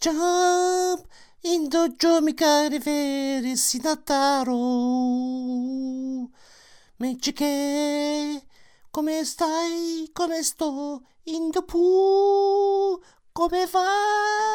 jump! In dojo mi carivere sinataro me che come stai? Come sto? In dopo come vai